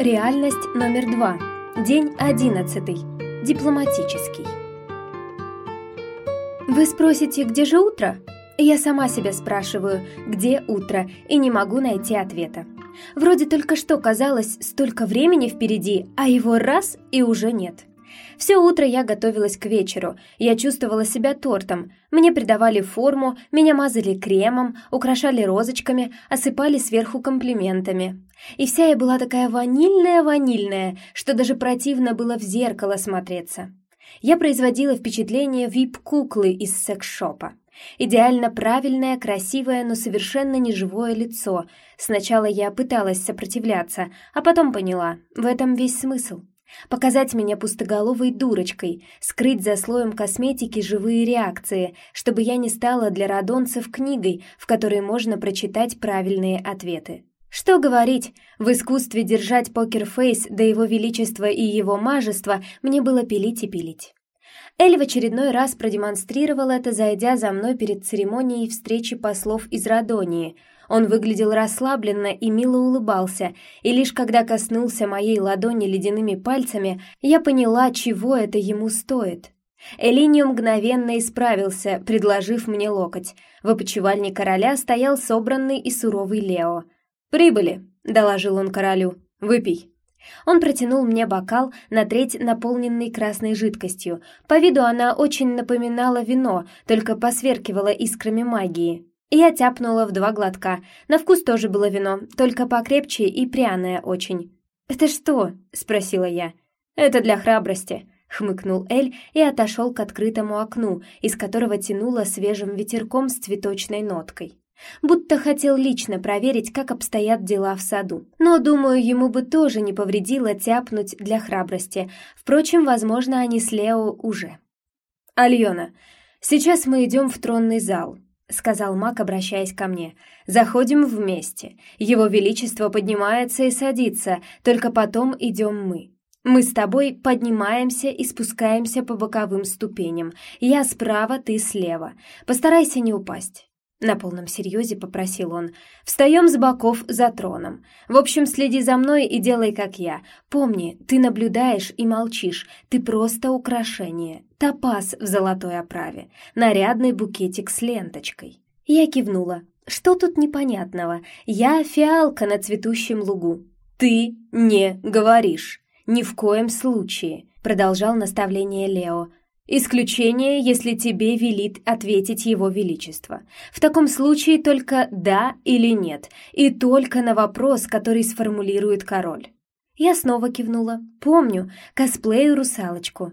Реальность номер два. День одиннадцатый. Дипломатический. Вы спросите, где же утро? Я сама себя спрашиваю, где утро, и не могу найти ответа. Вроде только что казалось столько времени впереди, а его раз и уже нет. Все утро я готовилась к вечеру. Я чувствовала себя тортом. Мне придавали форму, меня мазали кремом, украшали розочками, осыпали сверху комплиментами. И вся я была такая ванильная-ванильная, что даже противно было в зеркало смотреться. Я производила впечатление вип-куклы из секс-шопа. Идеально правильное, красивое, но совершенно неживое лицо. Сначала я пыталась сопротивляться, а потом поняла, в этом весь смысл. Показать меня пустоголовой дурочкой, скрыть за слоем косметики живые реакции, чтобы я не стала для радонцев книгой, в которой можно прочитать правильные ответы. Что говорить, в искусстве держать покерфейс до его величества и его мажества мне было пилить и пилить. Эль в очередной раз продемонстрировал это, зайдя за мной перед церемонией встречи послов из Радонии — он выглядел расслабленно и мило улыбался, и лишь когда коснулся моей ладони ледяными пальцами, я поняла, чего это ему стоит. Элинио мгновенно исправился, предложив мне локоть. В опочивальне короля стоял собранный и суровый Лео. «Прибыли», — доложил он королю. «Выпей». Он протянул мне бокал, на треть наполненный красной жидкостью. По виду она очень напоминала вино, только посверкивала искрами магии. Я тяпнула в два глотка. На вкус тоже было вино, только покрепче и пряное очень. «Это что?» — спросила я. «Это для храбрости», — хмыкнул Эль и отошел к открытому окну, из которого тянуло свежим ветерком с цветочной ноткой. Будто хотел лично проверить, как обстоят дела в саду. Но, думаю, ему бы тоже не повредило тяпнуть для храбрости. Впрочем, возможно, они с Лео уже. «Альона, сейчас мы идем в тронный зал», — сказал маг, обращаясь ко мне. «Заходим вместе. Его Величество поднимается и садится, только потом идем мы. Мы с тобой поднимаемся и спускаемся по боковым ступеням. Я справа, ты слева. Постарайся не упасть. На полном серьезе попросил он. «Встаем с боков за троном. В общем, следи за мной и делай, как я. Помни, ты наблюдаешь и молчишь. Ты просто украшение. Топаз в золотой оправе. Нарядный букетик с ленточкой». Я кивнула. «Что тут непонятного? Я фиалка на цветущем лугу». «Ты не говоришь. Ни в коем случае», — продолжал наставление Лео. Исключение, если тебе велит ответить его величество. В таком случае только «да» или «нет», и только на вопрос, который сформулирует король. Я снова кивнула. Помню, косплею русалочку.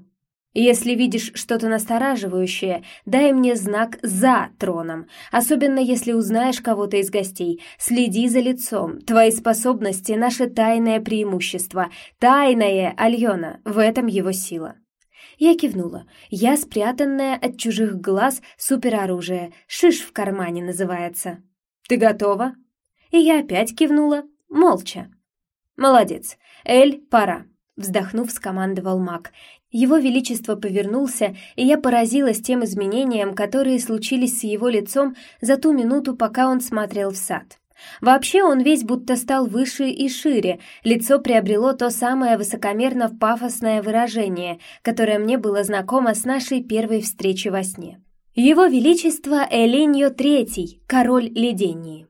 Если видишь что-то настораживающее, дай мне знак «за» троном, особенно если узнаешь кого-то из гостей. Следи за лицом. Твои способности — наше тайное преимущество. Тайное, Альона, в этом его сила. Я кивнула. Я спрятанная от чужих глаз супероружие. Шиш в кармане называется. «Ты готова?» И я опять кивнула, молча. «Молодец. Эль, пора», — вздохнув, скомандовал маг. Его Величество повернулся, и я поразилась тем изменениям, которые случились с его лицом за ту минуту, пока он смотрел в сад. Вообще он весь будто стал выше и шире, лицо приобрело то самое высокомерно-пафосное выражение, которое мне было знакомо с нашей первой встречи во сне. Его Величество Элиньо Третий, король Ледении.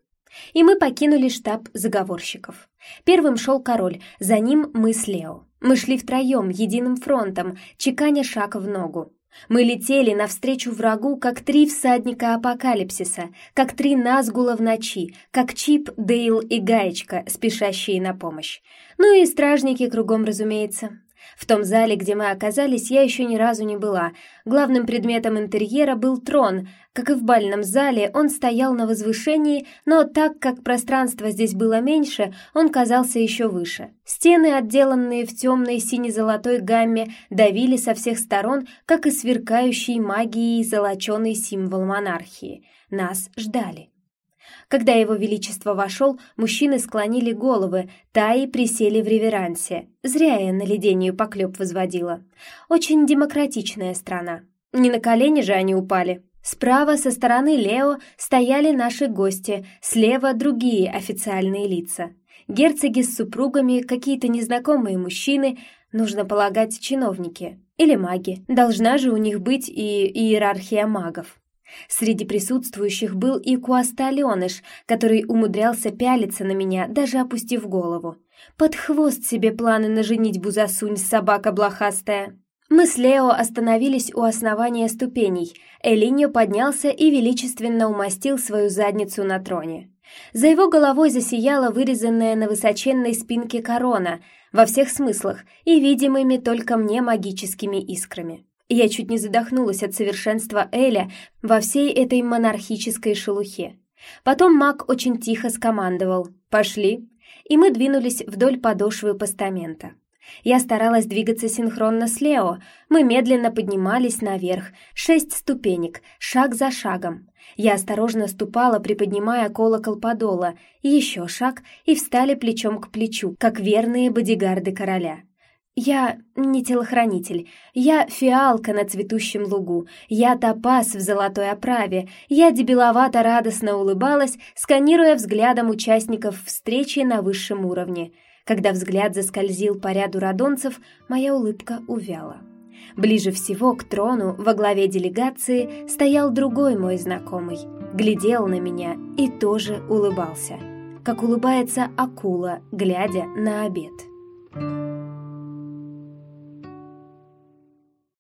И мы покинули штаб заговорщиков. Первым шел король, за ним мы с Лео. Мы шли втроем, единым фронтом, чеканя шаг в ногу. Мы летели навстречу врагу, как три всадника апокалипсиса, как три назгула в ночи, как Чип, Дейл и Гаечка, спешащие на помощь. Ну и стражники кругом, разумеется. В том зале, где мы оказались, я еще ни разу не была. Главным предметом интерьера был трон. Как и в бальном зале, он стоял на возвышении, но так как пространство здесь было меньше, он казался еще выше. Стены, отделанные в темной сине-золотой гамме, давили со всех сторон, как и сверкающий магией золоченый символ монархии. Нас ждали. Когда его величество вошел, мужчины склонили головы, таи присели в реверансе. Зря я на ледению поклеп возводила. Очень демократичная страна. Не на колени же они упали. Справа со стороны Лео стояли наши гости, слева другие официальные лица. Герцоги с супругами, какие-то незнакомые мужчины, нужно полагать, чиновники. Или маги. Должна же у них быть и иерархия магов. Среди присутствующих был и Куасталеныш, который умудрялся пялиться на меня, даже опустив голову. Под хвост себе планы на женитьбу засунь, собака блохастая. Мы с Лео остановились у основания ступеней. Элиньо поднялся и величественно умастил свою задницу на троне. За его головой засияла вырезанная на высоченной спинке корона, во всех смыслах и видимыми только мне магическими искрами. Я чуть не задохнулась от совершенства Эля во всей этой монархической шелухе. Потом маг очень тихо скомандовал «Пошли!» и мы двинулись вдоль подошвы постамента. Я старалась двигаться синхронно с Лео. Мы медленно поднимались наверх, шесть ступенек, шаг за шагом. Я осторожно ступала, приподнимая колокол подола, еще шаг, и встали плечом к плечу, как верные бодигарды короля. Я не телохранитель, я фиалка на цветущем лугу, я топаз в золотой оправе, я дебиловато радостно улыбалась, сканируя взглядом участников встречи на высшем уровне. Когда взгляд заскользил по ряду радонцев, моя улыбка увяла. Ближе всего к трону во главе делегации стоял другой мой знакомый, глядел на меня и тоже улыбался, как улыбается акула, глядя на обед.